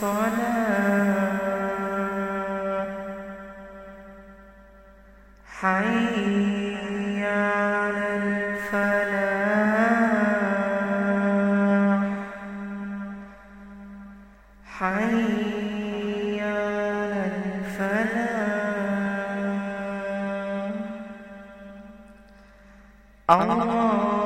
الصلاة حي على الفلاح حي على الفلاح الله